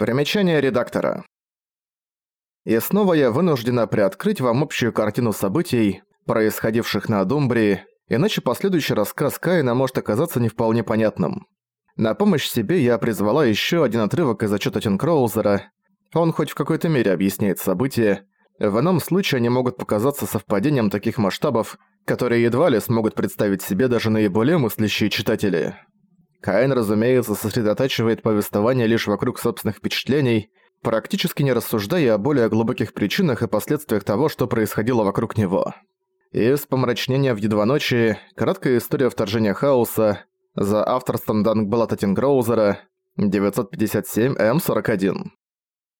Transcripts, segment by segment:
Примечание редактора. И снова я вынуждена приоткрыть вам общую картину событий, происходивших на Думбрии, иначе последующий рассказ Каина может оказаться не вполне понятным. На помощь себе я призвала еще один отрывок из отчета Тинкроузера. Он хоть в какой-то мере объясняет события. В ином случае они могут показаться совпадением таких масштабов, которые едва ли смогут представить себе даже наиболее мыслящие читатели. Каин, разумеется, сосредотачивает повествование лишь вокруг собственных впечатлений, практически не рассуждая о более глубоких причинах и последствиях того, что происходило вокруг него. Из «Помрачнения в едва ночи» краткая история вторжения хаоса за авторством Дангбалата Тингроузера 957М41.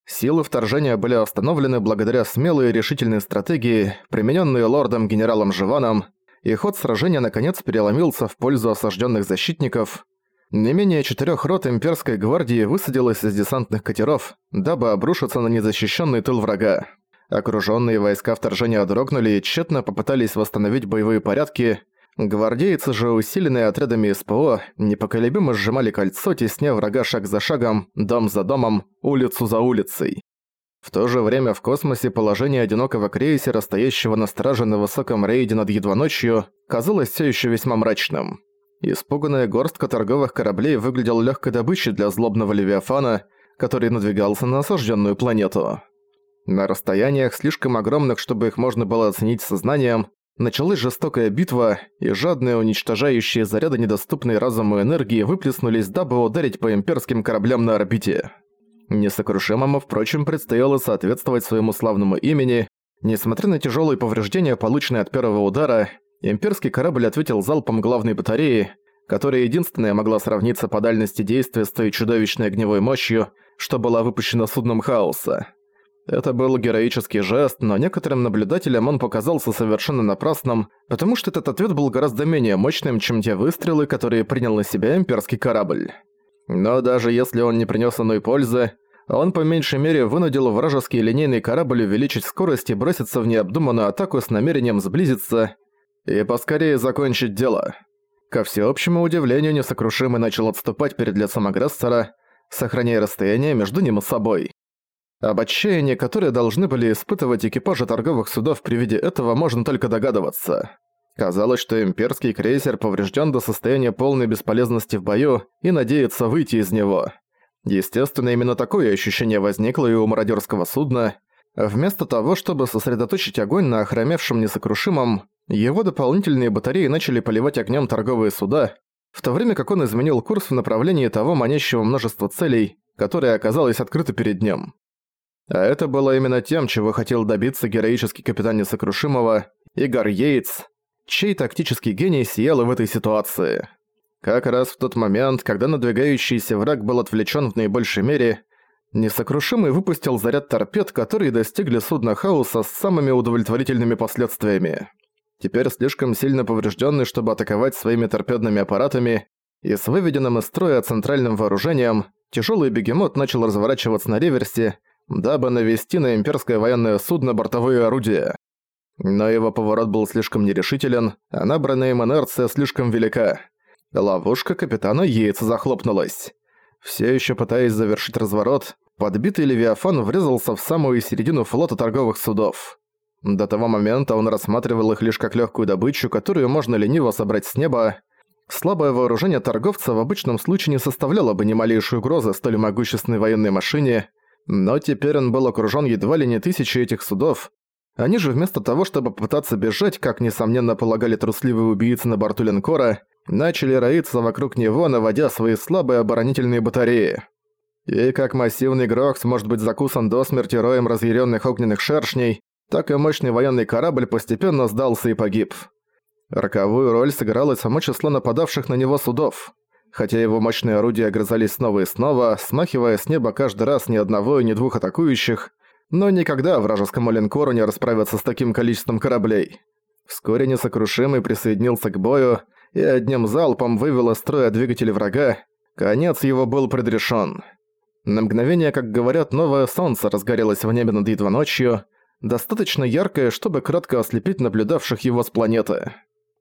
Силы вторжения были остановлены благодаря смелой и решительной стратегии, примененной лордом-генералом Живаном, и ход сражения наконец переломился в пользу осажденных защитников, не менее четырех рот имперской гвардии высадилось из десантных катеров, дабы обрушиться на незащищенный тыл врага. Окруженные войска вторжения дрогнули и тщетно попытались восстановить боевые порядки. Гвардейцы же, усиленные отрядами СПО, непоколебимо сжимали кольцо, тесня врага шаг за шагом, дом за домом, улицу за улицей. В то же время в космосе положение одинокого крейсера, стоящего на страже на высоком рейде над едва ночью, казалось все еще весьма мрачным. Испуганная горстка торговых кораблей выглядела легкой добычей для злобного Левиафана, который надвигался на осажденную планету. На расстояниях, слишком огромных, чтобы их можно было оценить сознанием, началась жестокая битва, и жадные уничтожающие заряды недоступной разуму энергии выплеснулись, дабы ударить по имперским кораблям на орбите. Несокрушимому, впрочем, предстояло соответствовать своему славному имени. Несмотря на тяжелые повреждения, полученные от первого удара, имперский корабль ответил залпом главной батареи, которая единственная могла сравниться по дальности действия с той чудовищной огневой мощью, что была выпущена судном хаоса. Это был героический жест, но некоторым наблюдателям он показался совершенно напрасным, потому что этот ответ был гораздо менее мощным, чем те выстрелы, которые принял на себя имперский корабль. Но даже если он не принес иной пользы, он по меньшей мере вынудил вражеский линейный корабль увеличить скорость и броситься в необдуманную атаку с намерением сблизиться и поскорее закончить дело. Ко всеобщему удивлению, несокрушимый начал отступать перед лицом агрессора, сохраняя расстояние между ним и собой. Об отчаянии, которое должны были испытывать экипажи торговых судов при виде этого, можно только догадываться. Казалось, что имперский крейсер поврежден до состояния полной бесполезности в бою и надеется выйти из него. Естественно, именно такое ощущение возникло и у мародерского судна. Вместо того, чтобы сосредоточить огонь на охромевшем несокрушимом, его дополнительные батареи начали поливать огнем торговые суда, в то время как он изменил курс в направлении того манящего множества целей, которое оказалось открыто перед ним. А это было именно тем, чего хотел добиться героический капитан Несокрушимого Игорь Йейтс, чей тактический гений сиял в этой ситуации. Как раз в тот момент, когда надвигающийся враг был отвлечен в наибольшей мере, Несокрушимый выпустил заряд торпед, которые достигли судна Хаоса с самыми удовлетворительными последствиями теперь слишком сильно поврежденный, чтобы атаковать своими торпедными аппаратами, и с выведенным из строя центральным вооружением, тяжелый бегемот начал разворачиваться на реверсе, дабы навести на имперское военное судно бортовые орудия. Но его поворот был слишком нерешителен, а набранная им инерция слишком велика. Ловушка капитана Йейтса захлопнулась. Все еще пытаясь завершить разворот, подбитый Левиафан врезался в самую середину флота торговых судов. До того момента он рассматривал их лишь как легкую добычу, которую можно лениво собрать с неба. Слабое вооружение торговца в обычном случае не составляло бы ни малейшей угрозы столь могущественной военной машине, но теперь он был окружён едва ли не тысячей этих судов. Они же вместо того, чтобы попытаться бежать, как несомненно полагали трусливые убийцы на борту линкора, начали роиться вокруг него, наводя свои слабые оборонительные батареи. И как массивный Грокс может быть закусан до смерти роем разъяренных огненных шершней, так и мощный военный корабль постепенно сдался и погиб. Роковую роль сыграло само число нападавших на него судов. Хотя его мощные орудия огрызались снова и снова, смахивая с неба каждый раз ни одного и ни двух атакующих, но никогда вражескому линкору не расправиться с таким количеством кораблей. Вскоре несокрушимый присоединился к бою и одним залпом вывел из строя двигатель врага, конец его был предрешен. На мгновение, как говорят, новое солнце разгорелось в небе над едва ночью, достаточно яркое, чтобы кратко ослепить наблюдавших его с планеты.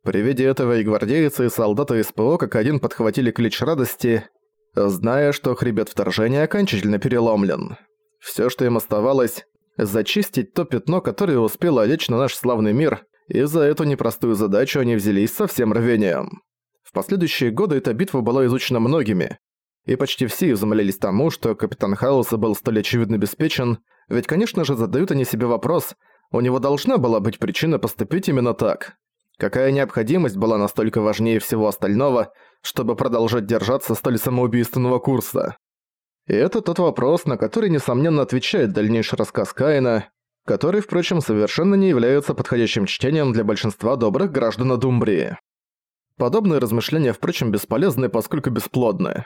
При виде этого и гвардейцы, и солдаты СПО как один подхватили клич радости. зная, что хребет вторжения окончательно переломлен. Все, что им оставалось, зачистить то пятно, которое успело лечь на наш славный мир, и за эту непростую задачу они взялись со всем рвением. В последующие годы эта битва была изучена многими, и почти все изумлялись тому, что Капитан Хаоса был столь очевидно обеспечен, ведь, конечно же, задают они себе вопрос, у него должна была быть причина поступить именно так. Какая необходимость была настолько важнее всего остального, чтобы продолжать держаться столь самоубийственного курса? И это тот вопрос, на который, несомненно, отвечает дальнейший рассказ Каина, который, впрочем, совершенно не является подходящим чтением для большинства добрых граждан Думбрии. Подобные размышления, впрочем, бесполезны, поскольку бесплодны.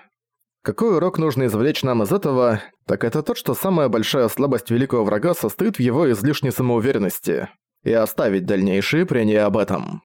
Какой урок нужно извлечь нам из этого, так это тот, что самая большая слабость великого врага состоит в его излишней самоуверенности, и оставить дальнейшие прения об этом.